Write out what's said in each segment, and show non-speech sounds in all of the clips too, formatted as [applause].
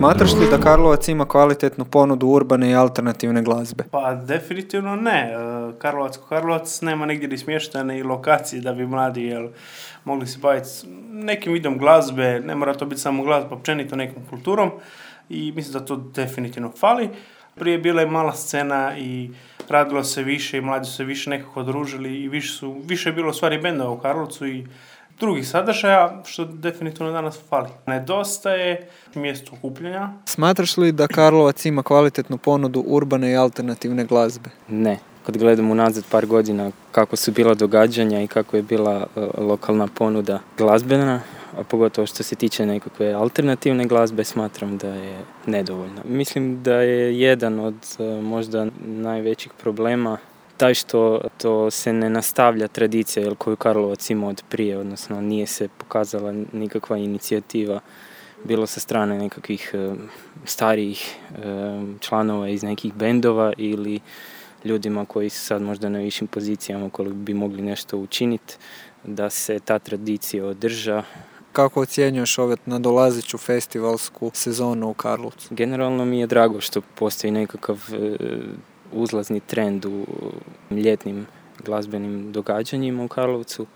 Smatraš li da Karlovac ima kvalitetnu ponudu urbane i alternativne glazbe? Pa definitivno ne. E, Karlovac Karlovac nema negdje ni smještane i lokacije da bi mladi jel, mogli se baviti nekim vidom glazbe, ne mora to biti samo glazba, općenito nekom kulturom i mislim da to definitivno fali. Prije bila je mala scena i radilo se više i mladi su se više nekako družili i više, su, više je bilo stvari bendova u Karlovcu i drugih sadržaja, što definitivno danas fali. Nedostaje mjesto okupljanja. Smatraš li da Karlovac ima kvalitetnu ponudu urbane i alternativne glazbe? Ne. Kad gledam unazad par godina kako su bila događanja i kako je bila e, lokalna ponuda glazbena, a pogotovo što se tiče nekakve alternativne glazbe, smatram da je nedovoljna. Mislim da je jedan od e, možda najvećih problema taj što to se ne nastavlja tradicija jel, koju Karlovac ima od prije, odnosno nije se pokazala nikakva inicijativa bilo sa strane nekakvih e, starijih e, članova iz nekih bendova ili ljudima koji su sad možda na višim pozicijama koji bi mogli nešto učiniti da se ta tradicija održa. Kako ocjenjuješ ove nadolazeću festivalsku sezonu u Karlovcu? Generalno mi je drago što postoji nekakav e, uzlazni trend u ljetnim glazbenim događanjima u Karlovcu,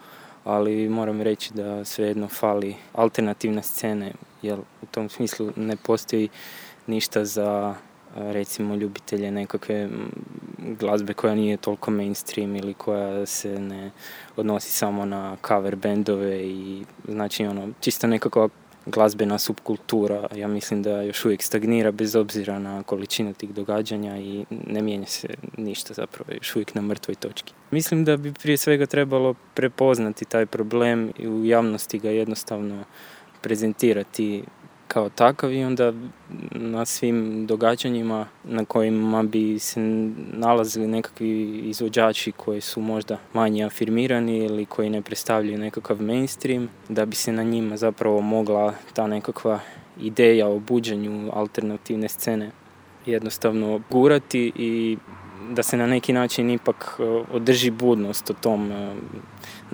ali moram reći da svejedno fali alternativne scene, jer u tom smislu ne postoji ništa za recimo ljubitelje nekakve glazbe koja nije toliko mainstream ili koja se ne odnosi samo na cover bendove i znači ono čisto nekakva glazbena subkultura, ja mislim da još uvijek stagnira bez obzira na količinu tih događanja i ne mijenja se ništa zapravo, još uvijek na mrtvoj točki. Mislim da bi prije svega trebalo prepoznati taj problem i u javnosti ga jednostavno prezentirati kao takav i onda na svim događanjima na kojima bi se nalazili nekakvi izvođači koji su možda manje afirmirani ili koji ne predstavljaju nekakav mainstream, da bi se na njima zapravo mogla ta nekakva ideja o buđenju alternativne scene jednostavno gurati i da se na neki način ipak e, održi budnost o tom e,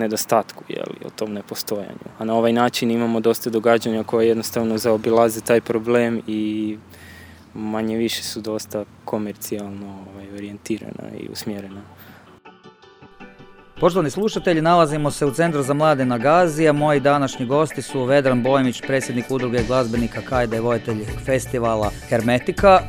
nedostatku, jeli, o tom nepostojanju. A na ovaj način imamo dosta događanja koje jednostavno zaobilaze taj problem i manje više su dosta komercijalno ovaj, orijentirana i usmjerena. Poštovani slušatelji, nalazimo se u Centru za mlade na Gazi, a moji današnji gosti su Vedran Bojmić, predsjednik udruge glazbenika Kajda i vojitelj festivala Hermetika.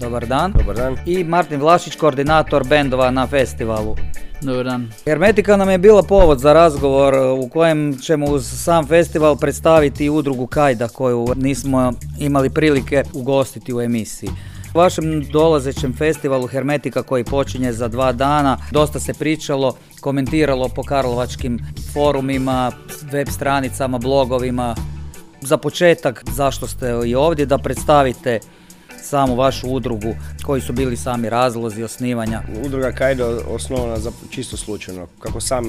Dobar dan. Dobar dan. I Martin Vlašić, koordinator bendova na festivalu. Dobar dan. Hermetika nam je bila povod za razgovor u kojem ćemo uz sam festival predstaviti udrugu Kajda koju nismo imali prilike ugostiti u emisiji. U vašem dolazećem festivalu Hermetika koji počinje za dva dana dosta se pričalo, komentiralo po karlovačkim forumima, web stranicama, blogovima. Za početak zašto ste i ovdje da predstavite samu vašu udrugu, koji su bili sami razlozi osnivanja? Udruga Kajdo osnovana za čisto slučajno. Kako sam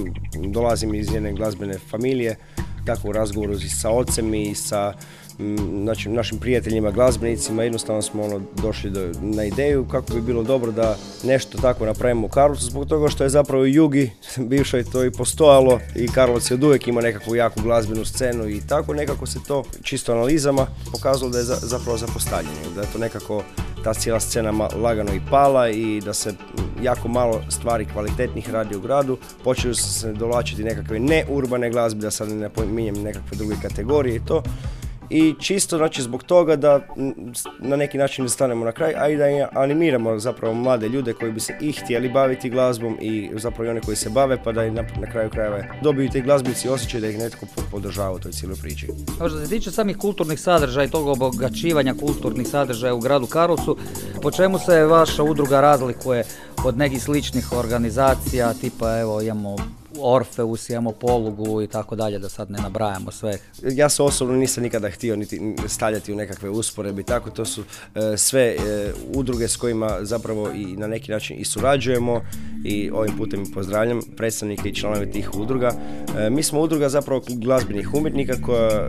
dolazim iz jedne glazbene familije, tako u razgovoru sa ocem i sa znači, našim prijateljima, glazbenicima, jednostavno smo ono, došli do, na ideju kako bi bilo dobro da nešto tako napravimo u Karlovcu, zbog toga što je zapravo Jugi [laughs] bivšoj to i postojalo i Karlovac je od uvijek ima nekakvu jaku glazbenu scenu i tako nekako se to čisto analizama pokazalo da je za, zapravo zapostavljanje, da je to nekako ta cijela scena lagano i pala i da se jako malo stvari kvalitetnih radi u gradu. Počeli su se dolačiti nekakve neurbane glazbe, da sad ne pominjem nekakve druge kategorije i to i čisto znači zbog toga da na neki način stanemo na kraj, a i da animiramo zapravo mlade ljude koji bi se i htjeli baviti glazbom i zapravo i one koji se bave pa da i na, kraju krajeva dobiju te glazbici osjećaj da ih netko podržava u toj cijeloj priči. Što se tiče samih kulturnih sadržaja i tog obogaćivanja kulturnih sadržaja u gradu Karlovcu, po čemu se vaša udruga razlikuje od nekih sličnih organizacija, tipa evo imamo Orfeus, imamo polugu i tako dalje, da sad ne nabrajamo sve. Ja se osobno nisam nikada htio niti stavljati u nekakve usporedbe tako, to su e, sve e, udruge s kojima zapravo i na neki način i surađujemo i ovim putem pozdravljam predstavnike i članove tih udruga. E, mi smo udruga zapravo glazbenih umjetnika koja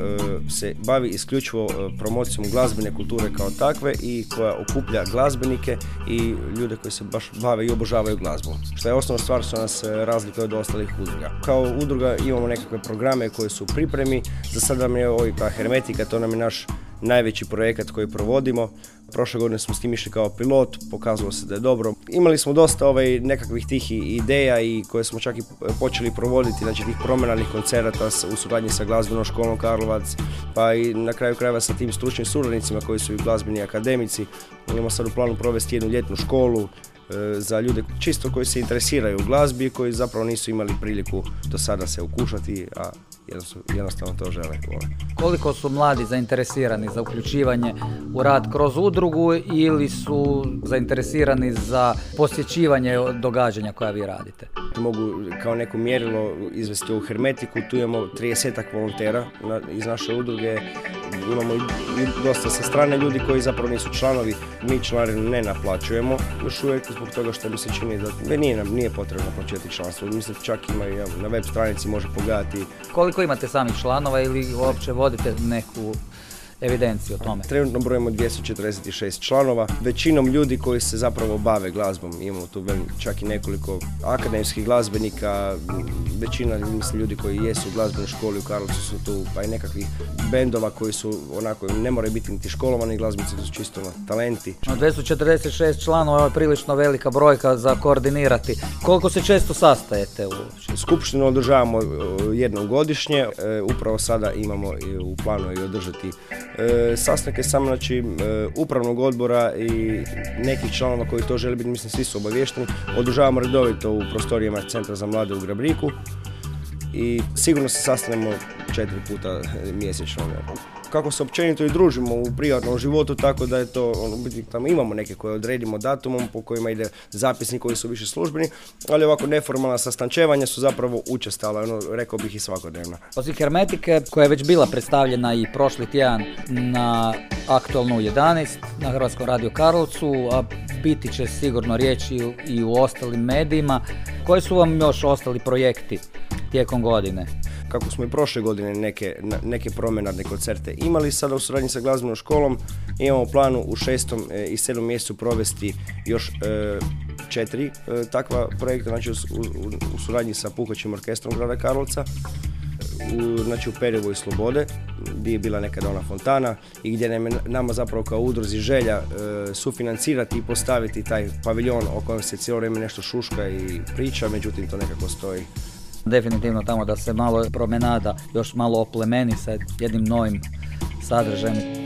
se bavi isključivo promocijom glazbene kulture kao takve i koja okuplja glazbenike i ljude koji se baš bave i obožavaju glazbu. Što je osnovna stvar što nas razlikuje od ostalih udruga. Kao udruga imamo nekakve programe koje su u pripremi, za sada nam je ovaj ta Hermetika, to nam je naš najveći projekat koji provodimo. Prošle godine smo s tim išli kao pilot, pokazalo se da je dobro. Imali smo dosta ovaj, nekakvih tih ideja i koje smo čak i počeli provoditi, znači tih promenalnih koncerata u suradnji sa glazbenom školom Karlovac, pa i na kraju krajeva sa tim stručnim suradnicima koji su i glazbeni akademici. Imamo sad u planu provesti jednu ljetnu školu, za ljude čisto koji se interesiraju u glazbi i koji zapravo nisu imali priliku do sada se ukušati, a jednostavno, to žele. Koliko su mladi zainteresirani za uključivanje u rad kroz udrugu ili su zainteresirani za posjećivanje događanja koja vi radite? Mogu kao neko mjerilo izvesti ovu hermetiku, tu imamo 30 volontera iz naše udruge, imamo i, i dosta sa strane ljudi koji zapravo nisu članovi, mi članarinu ne naplaćujemo još uvijek zbog toga što mi se čini da nije nije potrebno naplaćivati članstvo, mislim čak ima i evo, na web stranici može pogledati Koliko imate samih članova ili uopće vodite neku evidenciju o tome? Trenutno brojimo 246 članova, većinom ljudi koji se zapravo bave glazbom. Imamo tu čak i nekoliko akademskih glazbenika, većina mislim, ljudi koji jesu u glazbenoj školi u Karlovcu su tu, pa i nekakvih bendova koji su onako, ne moraju biti niti školovani glazbenici, to su čisto talenti. No, 246 članova je prilično velika brojka za koordinirati. Koliko se često sastajete uopće? Skupštinu održavamo e, jednom godišnje, e, upravo sada imamo u planu i održati e, sastanke samo znači e, upravnog odbora i nekih članova koji to žele biti, mislim svi su obavješteni. Održavamo redovito u prostorijama Centra za mlade u Grabriku i sigurno se sastanemo četiri puta mjesečno. Kako se općenito i družimo u privatnom životu, tako da je to, ono, tamo imamo neke koje odredimo datumom po kojima ide zapisni koji su više službeni, ali ovako neformalna sastančevanja su zapravo učestala, ono, rekao bih i svakodnevna. Osim Hermetike, koja je već bila predstavljena i prošli tjedan na aktualnu 11 na Hrvatskom radiju Karlovcu, a biti će sigurno riječi i u ostalim medijima. Koji su vam još ostali projekti tijekom godine? kako smo i prošle godine neke, neke promenadne koncerte imali, sada u suradnji sa glazbenom školom imamo planu u šestom e, i sedmom mjesecu provesti još e, četiri e, takva projekta, znači u, u, u suradnji sa Puhaćim orkestrom grada Karlovca, u, znači u Perivu i Slobode, gdje je bila nekada ona fontana i gdje nam nama zapravo kao udruzi želja e, sufinancirati i postaviti taj paviljon o kojem se cijelo vrijeme nešto šuška i priča, međutim to nekako stoji Definitivno tamo da se malo promenada još malo oplemeni sa jednim novim sadržajem.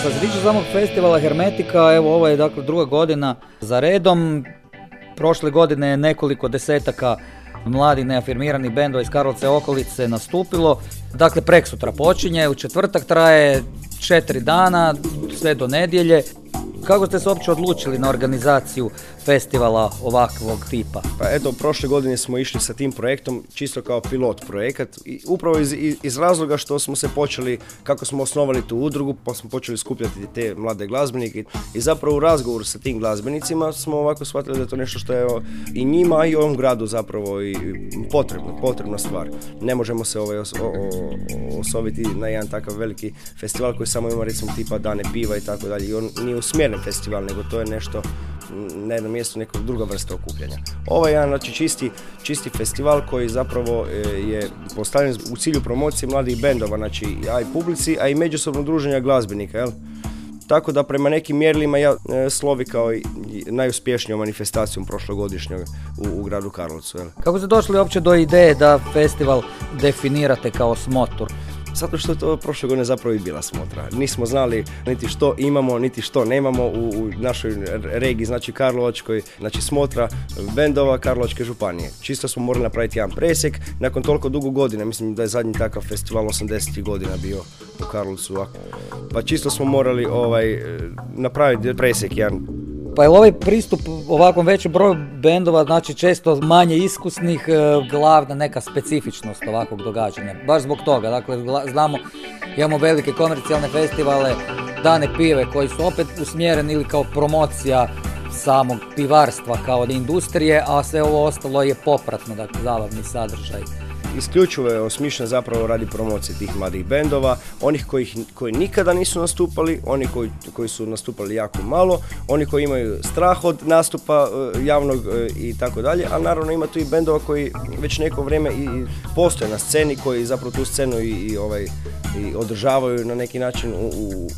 Što se tiče samog festivala Hermetika, evo ovo je dakle druga godina za redom. Prošle godine je nekoliko desetaka mladi neafirmirani bendova iz Karlovce okolice nastupilo. Dakle, preksutra počinje, u četvrtak traje četiri dana, sve do nedjelje. Kako ste se uopće odlučili na organizaciju festivala ovakvog tipa? Pa eto, prošle godine smo išli sa tim projektom čisto kao pilot projekat i upravo iz, iz razloga što smo se počeli, kako smo osnovali tu udrugu, pa smo počeli skupljati te mlade glazbenike i zapravo u razgovoru sa tim glazbenicima smo ovako shvatili da je to nešto što je i njima i ovom gradu zapravo i potrebno, potrebna stvar. Ne možemo se ovaj os, osoviti na jedan takav veliki festival koji samo ima recimo tipa dane piva i tako dalje i on nije usmjeren festival, nego to je nešto na jednom mjestu nekog druga vrsta okupljanja. Ovo je jedan znači, čisti, čisti festival koji zapravo e, je postavljen u cilju promocije mladih bendova, znači a i publici, a i međusobnog druženja glazbenika, jel? Tako da prema nekim mjerilima ja e, slovi kao i najuspješnijom manifestacijom prošlogodišnjog u, u gradu Karlovcu. Kako ste došli uopće do ideje da festival definirate kao smotor? Zato što je to prošle godine zapravo i bila smotra. Nismo znali niti što imamo, niti što nemamo u, u našoj regiji, znači Karlovačkoj, znači smotra bendova Karlovačke županije. Čisto smo morali napraviti jedan presjek nakon toliko dugo godina, mislim da je zadnji takav festival 80. godina bio u Karlovcu. Pa čisto smo morali ovaj, napraviti presjek jedan pa je ovaj pristup ovakvom većem broju bendova, znači često manje iskusnih, e, glavna neka specifičnost ovakvog događanja. Baš zbog toga, dakle znamo, imamo velike komercijalne festivale, dane pive koji su opet usmjereni ili kao promocija samog pivarstva kao industrije, a sve ovo ostalo je popratno, dakle zabavni sadržaj isključivo je osmišljen zapravo radi promocije tih mladih bendova, onih koji, koji nikada nisu nastupali, oni koji, koji su nastupali jako malo, oni koji imaju strah od nastupa e, javnog e, i tako dalje, a naravno ima tu i bendova koji već neko vrijeme i postoje na sceni, koji zapravo tu scenu i, i ovaj, i održavaju na neki način u,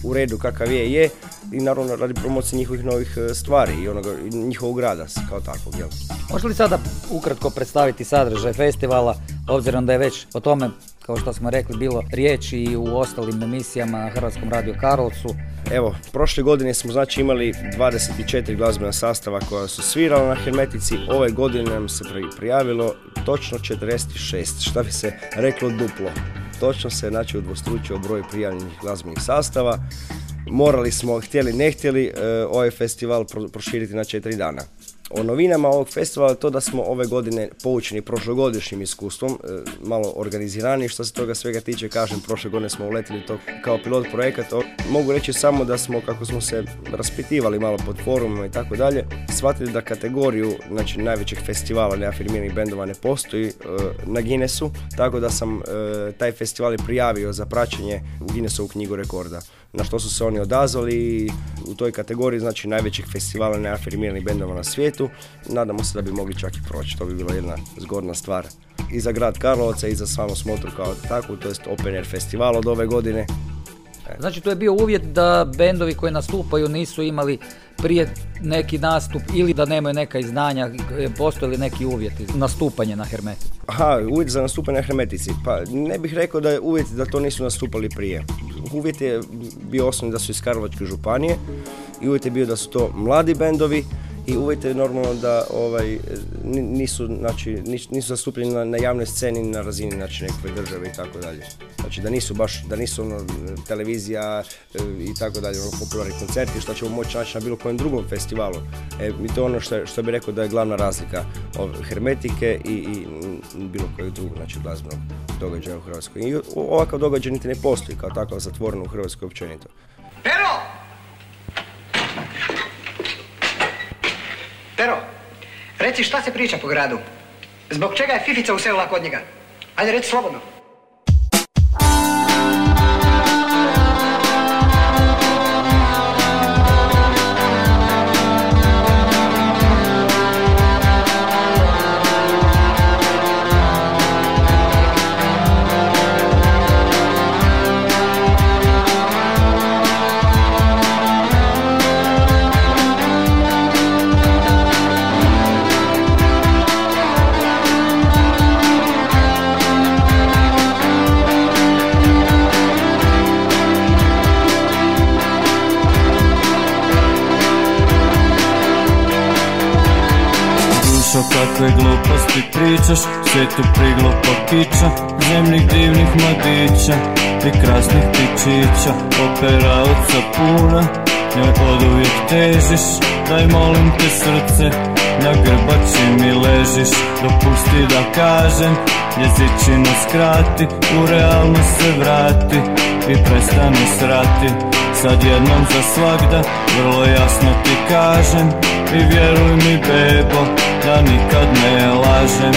u, redu kakav je je i naravno radi promocije njihovih novih e, stvari i onoga, njihovog rada kao takvog. Jel? Može li sada ukratko predstaviti sadržaj festivala, obzirom da je već o tome, kao što smo rekli, bilo riječi i u ostalim emisijama na Hrvatskom radio Karlovcu. Evo, prošle godine smo znači imali 24 glazbena sastava koja su svirala na Hermetici, ove godine nam se prijavilo točno 46, šta bi se reklo duplo. Točno se znači udvostručio broj prijavljenih glazbenih sastava. Morali smo, htjeli ne htjeli, e, ovaj festival proširiti na četiri dana. O novinama ovog festivala je to da smo ove godine poučeni prošlogodišnjim iskustvom, e, malo organizirani što se toga svega tiče, kažem, prošle godine smo uletili to kao pilot projekat. Mogu reći samo da smo, kako smo se raspitivali malo pod forumima i tako dalje, shvatili da kategoriju znači, najvećih festivala neafirmiranih bendova ne postoji e, na Guinnessu, tako da sam e, taj festival prijavio za praćenje u Guinnessovu knjigu rekorda na što su se oni odazvali u toj kategoriji, znači najvećih festivala neafirmiranih bendova na svijetu. Nadamo se da bi mogli čak i proći, to bi bila jedna zgodna stvar i za grad Karlovaca i za samu smotru kao takvu, to jest Open Air festival od ove godine. Znači to je bio uvjet da bendovi koji nastupaju nisu imali prije neki nastup ili da nemaju neka iznanja, postoje li neki uvjeti nastupanje na Hermetici? Aha, uvjet za nastupanje na Hermetici. Pa ne bih rekao da je uvjet da to nisu nastupali prije. Uvjet je bio osnovni da su iz Karlovačke županije i uvjet je bio da su to mladi bendovi i uvijek je normalno da ovaj, nisu, znači, nisu zastupljeni na, na javnoj sceni na razini znači, nekakve države i tako dalje. Znači da nisu baš, da nisu ono, televizija e, i tako dalje, ono, popularni koncerti što ćemo moći naći na bilo kojem drugom festivalu. E, I to je ono što, što bi rekao da je glavna razlika hermetike i, i bilo kojeg drugog znači, glazbenog događaja u Hrvatskoj. I ovakav događaj niti ne postoji kao takav zatvoren u Hrvatskoj općenito. Pero! Pero, reci šta se priča po gradu? Zbog čega je Fifica uselila kod njega? Ajde, reci slobodno. Gluposti pričaš Svijetu priglupo kiča Zemljih divnih mladića I krasnih pičića Operauca puna Njoj od uvijek težiš. Daj molim te srce Na grbači mi ležiš. Dopusti da kažem Jezičinu skrati U realnost se vrati I prestani srati. Sad jednom za svakda Vrlo jasno ti kažem I vjeruj mi bebo ka nekad nelaižam.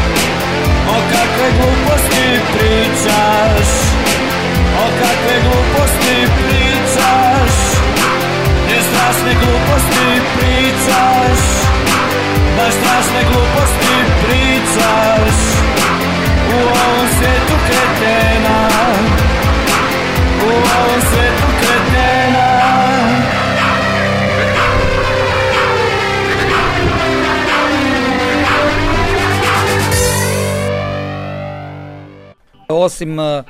e,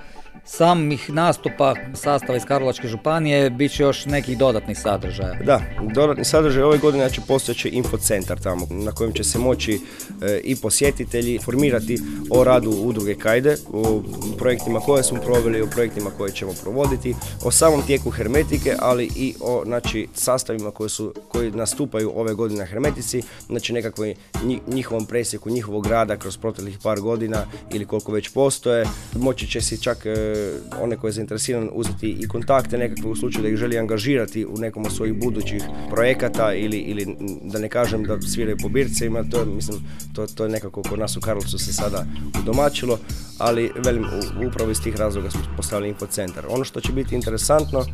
samih nastupa sastava iz Karlovačke županije bit će još nekih dodatnih sadržaja. Da, dodatni sadržaj ove godine će postojeći infocentar tamo na kojem će se moći e, i posjetitelji formirati o radu udruge Kajde, o projektima koje smo proveli, o projektima koje ćemo provoditi, o samom tijeku hermetike, ali i o znači, sastavima koji, su, koji nastupaju ove godine na hermetici, znači nekakvoj njihovom presjeku, njihovog rada kroz proteklih par godina ili koliko već postoje. Moći će se čak e, one koje je zainteresiran uzeti i kontakte nekakve u slučaju da ih želi angažirati u nekom od svojih budućih projekata ili, ili da ne kažem da sviraju po bircima, to, mislim, to, to je nekako kod nas u Karlovcu se sada udomačilo, ali velim, upravo iz tih razloga smo postavili infocentar. Ono što će biti interesantno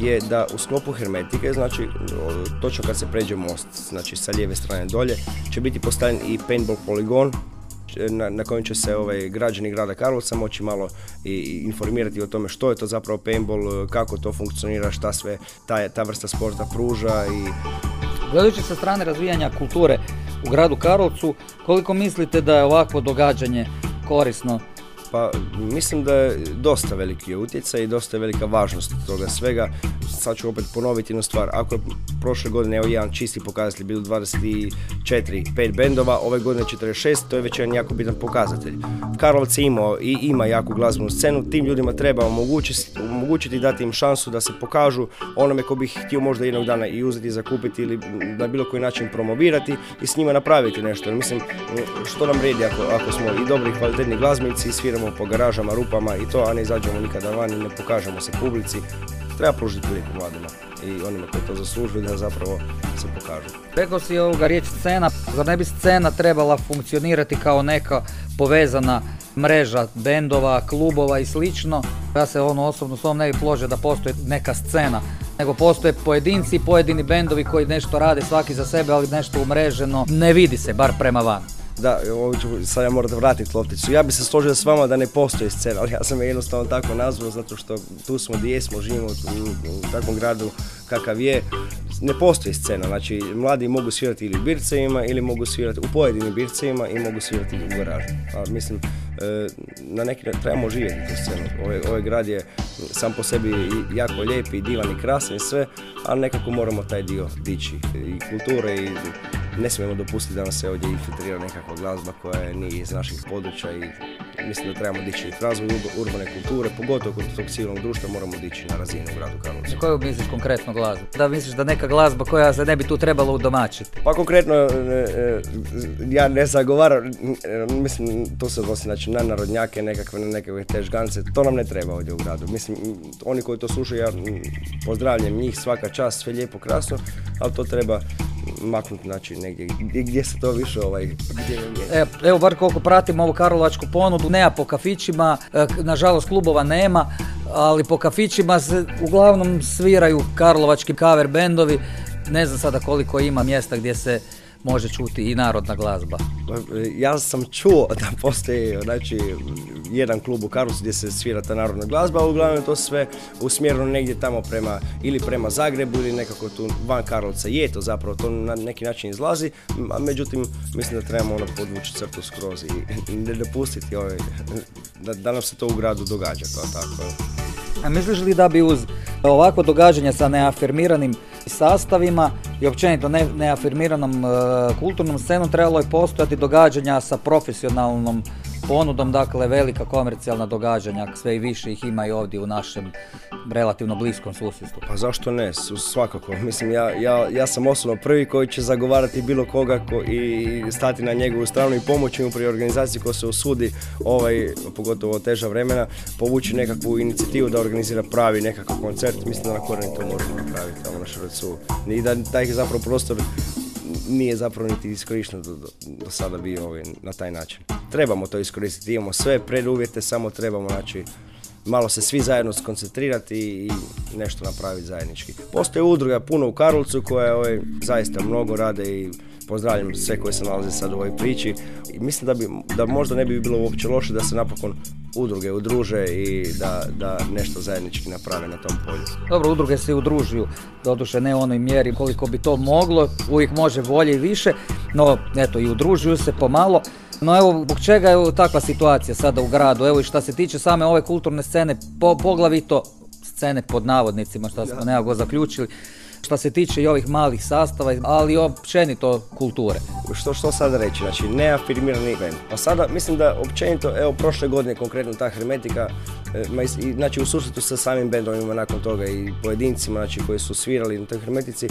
je da u sklopu hermetike, znači točno kad se pređe most, znači sa lijeve strane dolje, će biti postavljen i paintball poligon na, na kojem će se ovaj, građani grada Karlovca moći malo i informirati o tome što je to zapravo paintball, kako to funkcionira, šta sve ta, ta vrsta sporta pruža i Gledajući sa strane razvijanja kulture u gradu Karlovcu, koliko mislite da je ovakvo događanje korisno pa mislim da je dosta veliki utjecaj i dosta je velika važnost toga svega. Sad ću opet ponoviti jednu stvar. Ako je prošle godine evo jedan čisti pokazatelj bilo 24, 5 bendova, ove godine 46, to je već jedan jako bitan pokazatelj. Karlovac je imao i ima jaku glazbenu scenu, tim ljudima treba omogućiti, omogućiti dati im šansu da se pokažu onome ko bi htio možda jednog dana i uzeti, zakupiti ili na bilo koji način promovirati i s njima napraviti nešto. Mislim, što nam vredi ako, ako smo i dobri kvalitetni glazbenici i sviramo po garažama, rupama i to, a ne izađemo nikada van i ne pokažemo se publici. Treba pružiti priliku mladima i onima koji to zaslužuju da zapravo se pokažu. Rekao si ovoga riječ scena, zar ne bi scena trebala funkcionirati kao neka povezana mreža bendova, klubova i slično. Ja se ono osobno s ovom ne bi pložio da postoji neka scena, nego postoje pojedinci pojedini bendovi koji nešto rade svaki za sebe, ali nešto umreženo ne vidi se, bar prema van. Da, ću, sad ja moram vratiti lopticu. Ja bi se složio s vama da ne postoji scena, ali ja sam je jednostavno tako nazvao zato što tu smo gdje jesmo, živimo u, u takvom gradu kakav je. Ne postoji scena, znači mladi mogu svirati ili bircevima ili mogu svirati u pojedinim bircevima i mogu svirati u garažu. A mislim, e, na neki način trebamo živjeti tu scenu. Ovaj, ovaj grad je sam po sebi jako lijep i divan i krasan i sve, ali nekako moramo taj dio dići. I kulture i ne smijemo dopustiti da nam se ovdje infiltrira nekakva glazba koja nije iz naših područja i mislim da trebamo dići razvoj ur- urbane kulture, pogotovo kod tog civilnog društva moramo dići na razinu u gradu Karlovcu. Koju misliš konkretno glazbu? Da misliš da neka glazba koja se ne bi tu trebala udomačiti? Pa konkretno, e, e, ja ne zagovaram, mislim, to se odnosi znači, na narodnjake, nekakve, nekakve te žgance, to nam ne treba ovdje u gradu. Mislim, oni koji to slušaju, ja pozdravljam njih, svaka čast, sve lijepo, krasno, ali to treba maknuti, znači, negdje gdje, gdje se to više, ovaj, gdje je. E, evo bar koliko pratim ovu karlovačku ponudu, nema po kafićima, e, nažalost klubova nema, ali po kafićima se uglavnom sviraju karlovački cover bendovi. Ne znam sada koliko ima mjesta gdje se može čuti i narodna glazba. Ja sam čuo da postoji znači, jedan klub u Karlovcu gdje se svira ta narodna glazba, ali uglavnom to sve usmjereno negdje tamo prema, ili prema Zagrebu ili nekako tu van Karlovca. Je to zapravo, to na neki način izlazi, a međutim mislim da trebamo ono podvući crtu skroz i ne dopustiti ovaj, da, da nam se to u gradu događa kao tako. A misliš li da bi uz ovako događanja sa neafirmiranim sastavima i općenito ne, neafirmiranom e, kulturnom scenom trebalo je postojati događanja sa profesionalnom ponudom, dakle velika komercijalna događanja, sve i više ih ima i ovdje u našem relativno bliskom susjedstvu. Pa zašto ne, svakako. [laughs] Mislim, ja, ja, ja sam osobno prvi koji će zagovarati bilo koga ko, i stati na njegovu stranu i pomoći mu pri organizaciji ko se usudi, ovaj, pogotovo teža vremena, povući nekakvu inicijativu da organizira pravi nekakav koncert. Mislim da na koreni to možemo napraviti tamo na Šrvecu. I da taj zapravo prostor nije zapravo niti iskorišten do, do, do sada bio ovaj, na taj način. Trebamo to iskoristiti, imamo sve preduvjete, samo trebamo znači malo se svi zajedno skoncentrirati i nešto napraviti zajednički. Postoje udruga puno u Karlovcu koje ovaj, zaista mnogo rade i pozdravljam sve koji se nalaze sad u ovoj priči. I mislim da, bi, da možda ne bi bilo uopće loše da se napokon udruge udruže i da, da nešto zajednički naprave na tom polju. Dobro, udruge se udružuju, doduše ne u onoj mjeri koliko bi to moglo, uvijek može bolje i više, no eto i udružuju se pomalo. No evo, zbog čega je takva situacija sada u gradu? Evo i što se tiče same ove kulturne scene, po, poglavito scene pod navodnicima, što smo nekako zaključili, što se tiče i ovih malih sastava, ali i općenito kulture. Što, što sada reći, znači neafirmirani band. Pa sada mislim da općenito, evo prošle godine konkretno ta Hermetika, e, i, znači u susretu sa samim bendovima nakon toga i pojedincima znači, koji su svirali na toj Hermetici,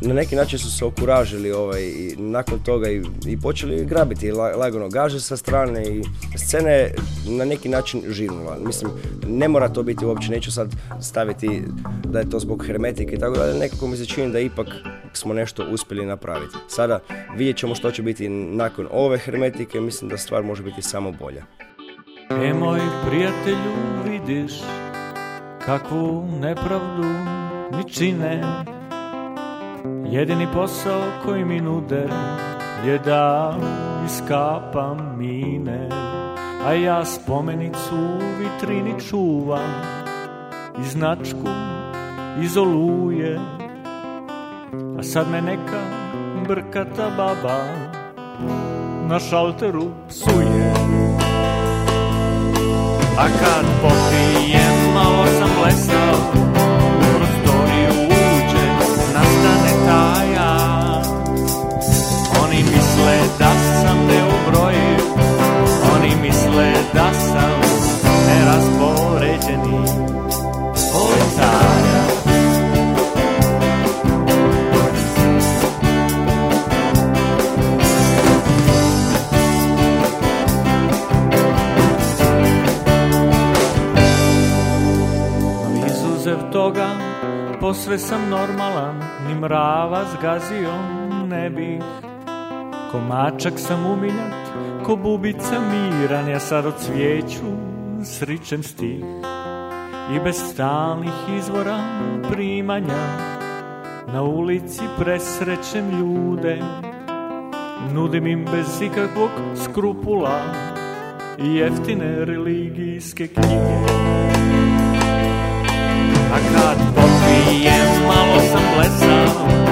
na neki način su se okuražili ovaj, i nakon toga i, i počeli grabiti la- lagano gaže sa strane i scena je na neki način živnula. Mislim, ne mora to biti uopće, neću sad staviti da je to zbog hermetike i tako dalje, nekako mi se čini da ipak smo nešto uspjeli napraviti. Sada vidjet ćemo što će biti nakon ove hermetike, mislim da stvar može biti samo bolja. E moj prijatelju vidiš kakvu nepravdu mi čine Jedini posao koji mi nude je da iskapam mine A ja spomenicu u vitrini čuvam i značku iz oluje A sad me neka brkata baba na šalteru psuje. A kad popijem, malo sam blesao, misle da sam neraspoređeni policaja. No izuzev toga, posve sam normalan, ni mrava zgazio ne bih. Ko mačak sam umiljat, ko bubica miran, ja sad od cvijeću sričem stih. I bez stalnih izvora primanja, na ulici presrećem ljude. Nudim im bez ikakvog skrupula jeftine religijske knjige. A kad popijem, malo sam blesav,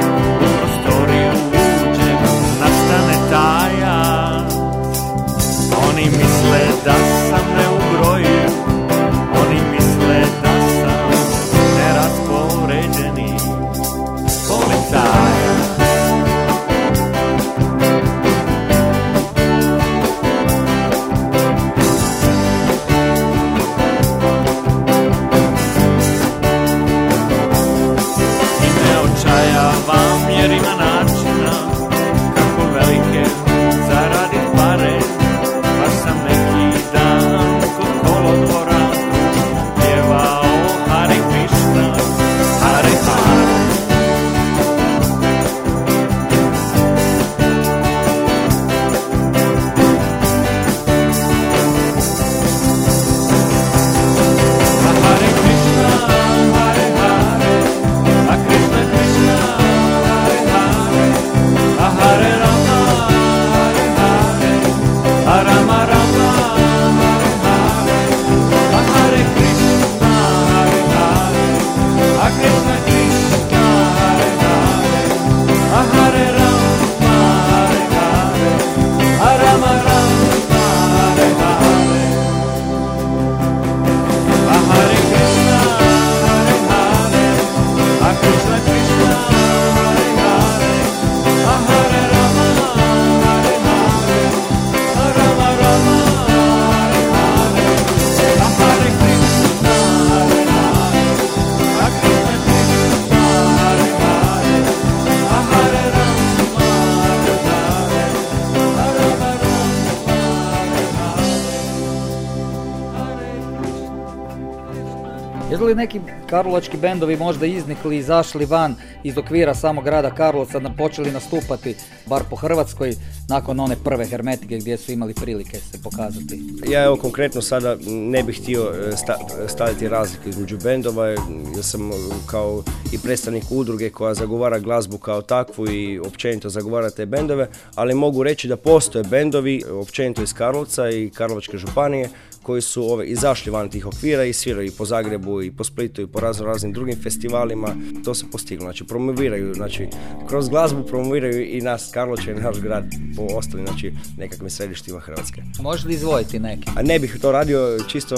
neki karlovački bendovi možda iznikli, izašli van iz okvira samog grada Karlovca, počeli nastupati, bar po Hrvatskoj, nakon one prve hermetike gdje su imali prilike se pokazati? Ja evo konkretno sada ne bih htio e, sta- staviti razliku između bendova jer sam e, kao i predstavnik udruge koja zagovara glazbu kao takvu i općenito zagovara te bendove, ali mogu reći da postoje bendovi općenito iz Karlovca i Karlovačke županije koji su ove, izašli van tih okvira i sviraju i po Zagrebu i po Splitu i po razno raznim drugim festivalima. To se postiglo, znači promoviraju, znači kroz glazbu promoviraju i nas Karlovče i naš grad po ostalim, znači nekakvim središtima Hrvatske. Može li izvojiti neki? A ne bih to radio čisto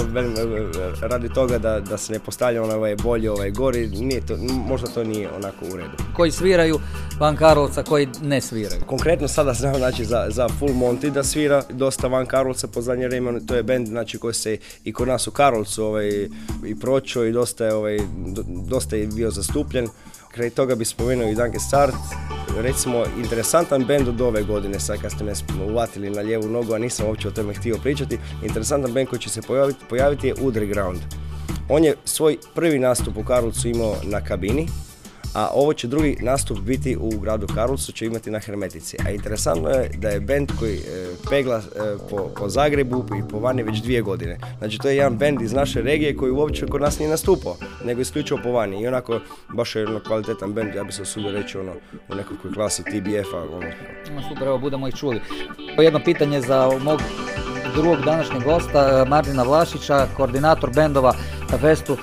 radi toga da, da se ne postavlja onaj ovaj bolji, ovaj gori, nije to, možda to nije onako u redu. Koji sviraju van Karlovca, koji ne sviraju? Konkretno sada znam znači, za, za Full Monty da svira dosta van Karlovca po zadnje vrijeme, to je bend znači, koji se i kod nas u Karlovcu ovaj, i pročio i dosta je, ovaj, do- dosta je bio zastupljen. Kraj toga bi spomenuo i Danke Start, recimo interesantan bend od ove godine, sad kad ste me uvatili na lijevu nogu, a nisam uopće o tome htio pričati, interesantan bend koji će se pojaviti, pojaviti je Underground. On je svoj prvi nastup u Karlovcu imao na kabini, a ovo će drugi nastup biti u gradu Karlovcu, će imati na Hermetici. A interesantno je da je bend koji e, pegla e, po, po Zagrebu i po vani već dvije godine. Znači to je jedan bend iz naše regije koji uopće kod nas nije nastupao, nego isključivo po vani. I onako baš je ono kvalitetan bend, ja bi se usudio reći ono u nekakvoj klasi TBF-a. Ono. No, Super, evo budemo ih čuli. Jedno pitanje za mog drugog današnjeg gosta, Martina Vlašića, koordinator bendova na festu.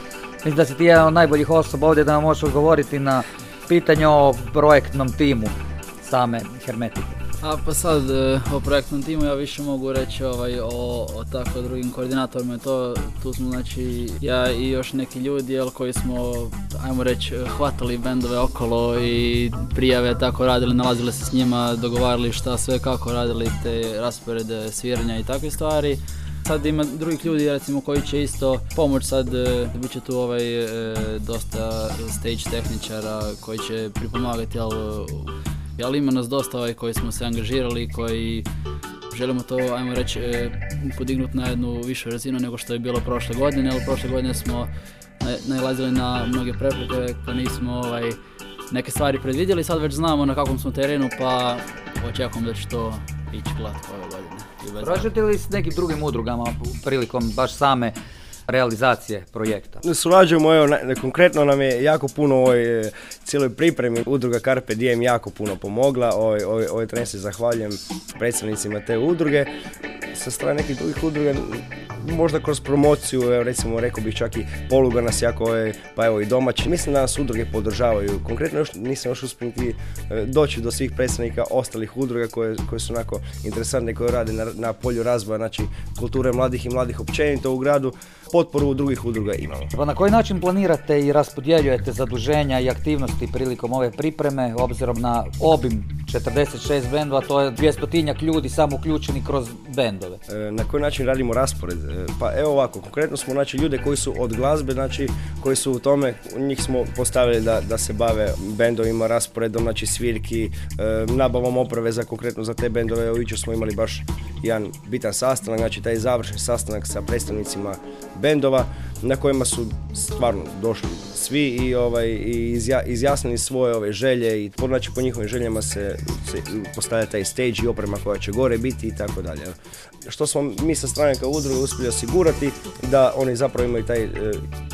Mislim da si ti jedan od najboljih osoba ovdje da nam možeš odgovoriti na pitanje o projektnom timu same Hermetike. A pa sad e, o projektnom timu ja više mogu reći ovaj, o, o tako drugim koordinatorima. To, tu smo znači ja i još neki ljudi jel, koji smo, ajmo reći, hvatali bendove okolo i prijave tako radili, nalazili se s njima, dogovarali šta sve kako radili te rasporede sviranja i takve stvari. Sad ima drugih ljudi recimo koji će isto pomoć sad, e, bit će tu ovaj e, dosta stage tehničara koji će pripomagati jel, ali ima nas dosta ovaj koji smo se angažirali koji želimo to, ajmo reći, e, podignuti na jednu višu razinu nego što je bilo prošle godine, jer prošle godine smo na- nailazili na mnoge prepreke pa nismo ovaj, neke stvari predvidjeli, sad već znamo na kakvom smo terenu pa očekujem da će to ići glatko Surađujete li s nekim drugim udrugama prilikom baš same realizacije projekta? Surađujemo, evo, konkretno nam je jako puno ovoj e, cijeloj pripremi. Udruga Carpe Diem jako puno pomogla. Ovaj, ovaj, ovaj tren se zahvaljujem predstavnicima te udruge. Sa strane nekih drugih udruga, možda kroz promociju, evo, recimo rekao bih čak i poluga nas jako, ovaj, pa evo i domaći. Mislim da nas udruge podržavaju. Konkretno još nisam još uspio niti, e, doći do svih predstavnika ostalih udruga koje, koje su onako interesantne, koje rade na, na polju razvoja, znači kulture mladih i mladih općenito u gradu. Potporu drugih udruga imamo. Pa na koji način planirate i raspodjeljujete zaduženja i aktivnosti prilikom ove pripreme, obzirom na obim 46 bendova, to je 200 ljudi samo uključeni kroz bendove. E, na koji način radimo raspored? E, Pa evo ovako, konkretno smo znači ljude koji su od glazbe, znači koji su u tome, njih smo postavili da, da se bave bendovima, rasporedom, znači svirki, e, nabavom oprave za konkretno za te bendove. Evo jučer smo imali baš jedan bitan sastanak, znači taj završni sastanak sa predstavnicima bendova na kojima su stvarno došli svi i ovaj i izja, izjasnili svoje ove želje i znači po njihovim željama se, se postavlja taj stage i oprema koja će gore biti i tako dalje. Što smo mi sa strane kao udruge uspjeli osigurati da oni zapravo imaju taj e,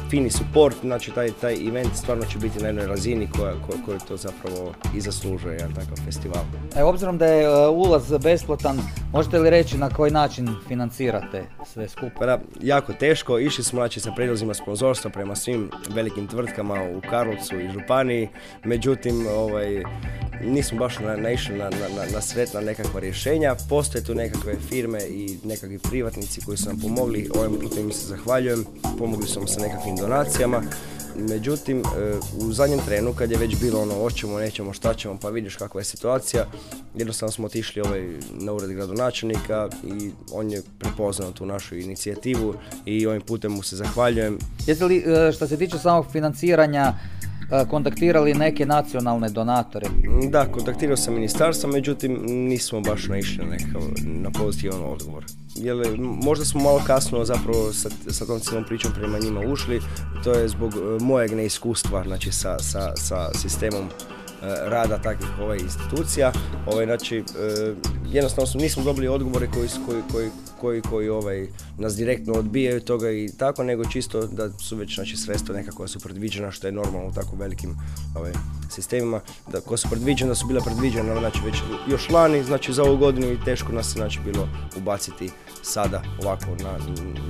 fini support, znači taj, taj event stvarno će biti na jednoj razini koja, koja, koja to zapravo i zaslužuje jedan takav festival. E, obzirom da je e, ulaz besplatan, možete li reći na koji način financirate sve skupa? Pa da, jako teško, išli smo znači sa prijedlozima sponzorstva prema svim velikim tvrtkama u Karlovcu i Županiji, međutim ovaj, nismo baš na, naišli na, na, na, na sretna nekakva rješenja. Postoje tu nekakve firme i nekakvi privatnici koji su nam pomogli, ovim putem im se zahvaljujem, pomogli su nam sa nekakvim donacijama. Međutim, e, u zadnjem trenu kad je već bilo ono hoćemo, nećemo, šta ćemo, pa vidiš kakva je situacija, jednostavno smo otišli ovaj, na ured gradonačelnika i on je prepoznao tu našu inicijativu i ovim putem mu se zahvaljujem. Jeste li, e, što se tiče samog financiranja, kontaktirali neke nacionalne donatore? Da, kontaktirao sam ministarstvo, međutim nismo baš naišli na, na pozitivan odgovor. Jer e, možda smo malo kasno zapravo sa, sa tom cijelom pričom prema njima ušli, to je zbog e, mojeg neiskustva znači, sa, sa, sa sistemom e, rada takvih ovaj, institucija. Ovaj, znači, e, jednostavno smo, nismo dobili odgovore koji, koji, koji, koji, koji ovaj, nas direktno odbijaju toga i tako, nego čisto da su već znači, sredstva neka koja su predviđena, što je normalno u tako velikim ovaj, sistemima, da koja su predviđena, da su bila predviđena znači, već još lani, znači za ovu godinu i teško nas je znači, bilo ubaciti sada ovako na,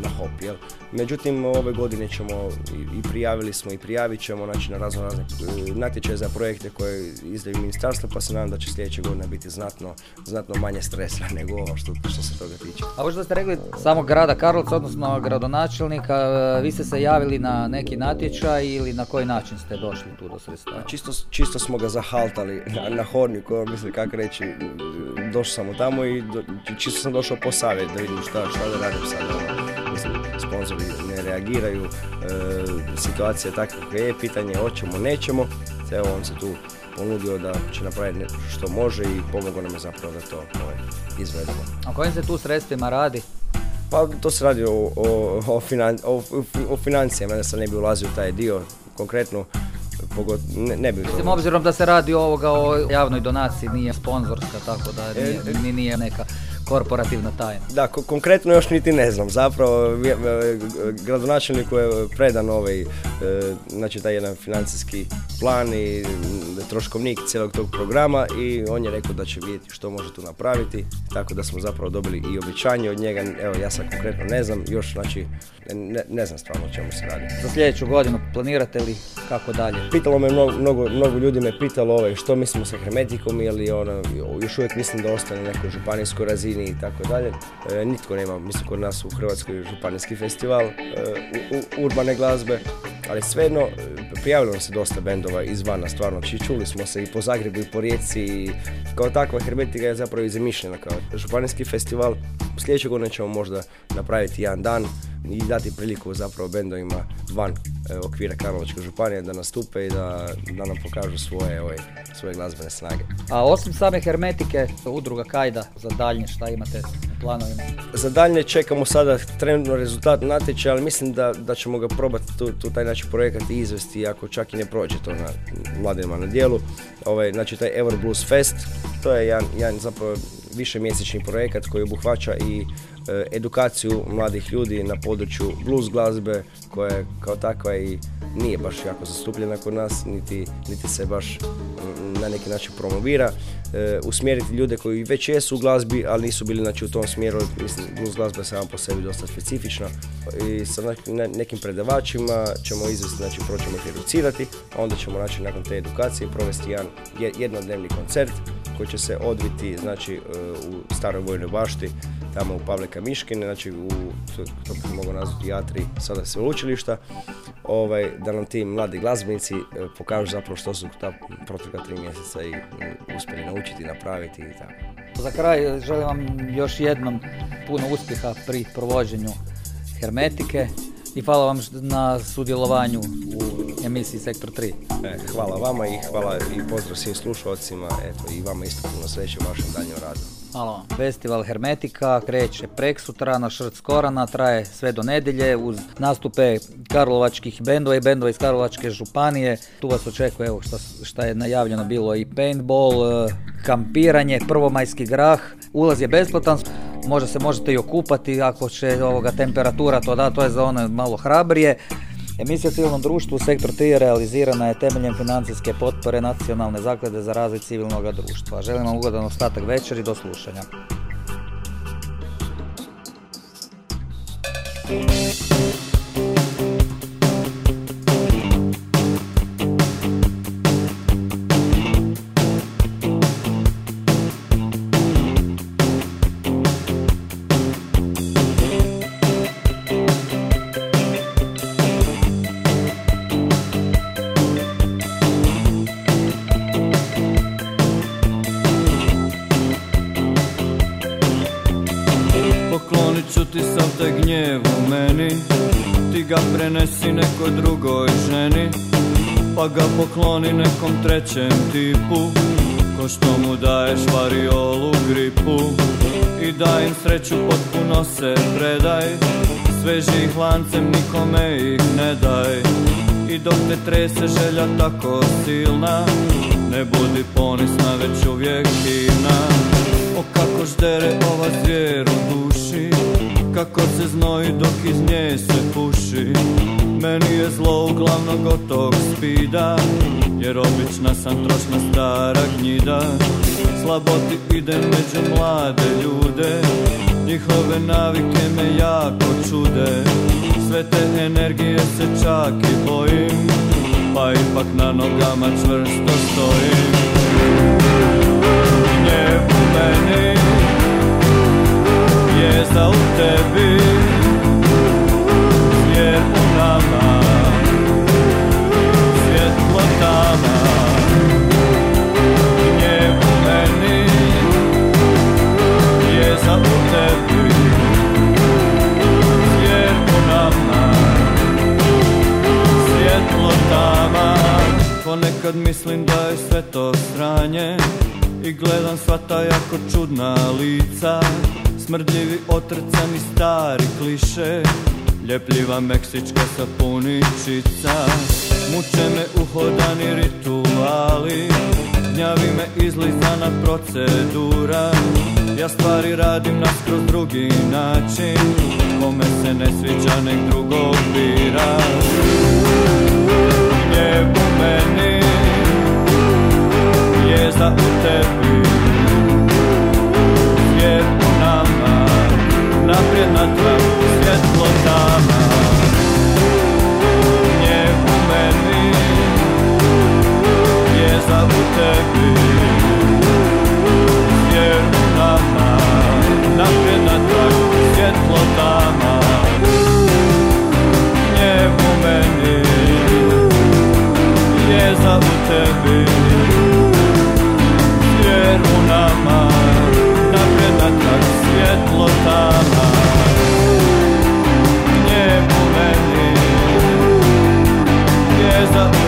na hop, jel? Međutim, ove godine ćemo i, i prijavili smo i prijavit ćemo znači, na razno razne e, natječaje za projekte koje izdaju ministarstva, pa se nadam da će sljedeće godine biti znatno, znatno manje stresa nego ovo što, što se toga tiče. A ovo što ste rekli samog grada Karlovca, odnosno gradonačelnika, e, vi ste se javili na neki natječaj ili na koji način ste došli tu do sredstava? Čisto, čisto smo ga zahaltali na, na hodniku, mislim kako reći, došao sam tamo i do- čisto sam došao po savjet da vidim šta, šta da radim sad. ono. Mislim, sponzori ne reagiraju, e, situacija je takva je, pitanje je hoćemo, nećemo. Evo on se tu ponudio da će napraviti nešto što može i pomogao nam je zapravo da to ovaj, izvedemo. O kojim se tu sredstvima radi? Pa to se radi o, o, o, finan, o, o financijama, da sam ne bi ulazio u taj dio konkretno, pogod, ne, ne bi Mislim, obzirom da se radi ovoga o javnoj donaciji, nije sponzorska, tako da nije, E, ni- nije neka korporativna tajna. Da, ko- konkretno još niti ne znam. Zapravo, e, gradonačelniku je predan ovaj, e, znači taj jedan financijski plan i troškovnik cijelog tog programa i on je rekao da će vidjeti što može tu napraviti, tako da smo zapravo dobili i obećanje od njega. Evo, ja sad konkretno ne znam, još znači, ne, ne znam stvarno o čemu se radi. Za sljedeću godinu planirate li kako dalje? Pitalo me mnogo, mnogo, mnogo ljudi me pitalo ovaj, što mislimo sa hermetikom ili ono, još uvijek mislim da ostane na nekoj županijskoj razini i tako dalje. E, nitko nema, mislim kod nas u Hrvatskoj županijski festival e, urbane glazbe, ali svejedno e, prijavilo nam se dosta bendova izvana, stvarno, či čuli smo se i po Zagrebu i po Rijeci i kao takva hermetika je zapravo i zamišljena kao županijski festival. Sljedeće godine ćemo možda napraviti jedan dan i dati priliku zapravo bendovima van e, okvira Karlovačke županije da nastupe i da, da nam pokažu svoje, ovaj, svoje glazbene snage. A osim same hermetike, udruga Kajda, za daljnje šta imate planovima? Za daljnje čekamo sada trenutno rezultat natječaja, ali mislim da, da ćemo ga probati tu, tu taj znači, projekat i izvesti ako čak i ne prođe to na mladima na dijelu. Ovaj, znači taj Ever Blues Fest, to je jedan, jedan zapravo više mjesečni projekat koji obuhvaća i e, edukaciju mladih ljudi na području blues glazbe koja kao takva i nije baš jako zastupljena kod nas, niti, niti se baš na neki način promovira. E, usmjeriti ljude koji već jesu u glazbi, ali nisu bili znači, u tom smjeru, mislim, blues glazba je sama po sebi dosta specifična i sa nek- nekim predavačima ćemo izvesti, znači prvo ćemo ih educirati, a onda ćemo znači, nakon te edukacije provesti jedan je- jednodnevni koncert koji će se odviti znači, e, u staroj vojnoj bašti, tamo u Pavlika Miškine, znači u, to, bi mogu nazvati jatri sada sveučilišta, ovaj, da nam ti mladi glazbenici e, pokažu zapravo što su ta protekla tri mjeseca i uspjeli naučiti, napraviti i tako. Za kraj želim vam još jednom puno uspjeha pri provođenju Hermetike i hvala vam na sudjelovanju u emisiji Sektor 3. E, hvala vama i hvala i pozdrav svim slušalcima, eto i vama isto puno sreće u vašem daljnjem radu. Hvala vam. Festival Hermetika kreće prek sutra na Šrc Korana, traje sve do nedjelje uz nastupe karlovačkih bendova i bendova iz Karlovačke županije. Tu vas očekuje, evo šta, šta je najavljeno bilo i paintball, e, kampiranje, prvomajski grah. Ulaz je besplatan, možda se možete i okupati ako će ovoga temperatura to da, to je za one malo hrabrije. Emisija civilnom društvu Sektor 3 realizirana je temeljem financijske potpore Nacionalne zaklade za razvoj civilnog društva. Želim vam ugodan ostatak večeri do slušanja. Poklonit ću ti sav taj gnjev u meni. Ti ga prenesi nekoj drugoj ženi Pa ga pokloni nekom trećem tipu. Ko što mu daješ variolu gripu I daj im sreću potpuno se predaj. Sveži ih lancem nikome ih ne daj. I dok te trese želja tako silna Ne budi ponisna već uvijek divna Kako ždere ova zvijer u duši Kako se znoji dok iz nje se puši. Meni je zlo uglavnom tog spida Jer obična sam trošna stara gnjida. Slaboti ide među mlade ljude Njihove navike me jako čude. Sve te energije se čak i bojim Pa ipak na nogama čvrsto stojim meni Jezda u tebi Jer u nama Svjetlo tama. Gnjev u meni Jezda u tebi Jer u nama Svjetlo tama. Ponekad mislim da je sve to sranje Gledam sva ta jako čudna lica. Smrdljivi otrcani stari kliše. Ljepljiva meksička sapuničica Muče me uhodani rituali. Gnjavi me izlizana procedura. Ja stvari radim na skroz drugi način. Kome se ne sviđa nek drugog bira. Gnjev u meni Jezda u tebi напряна твоя світлота. up.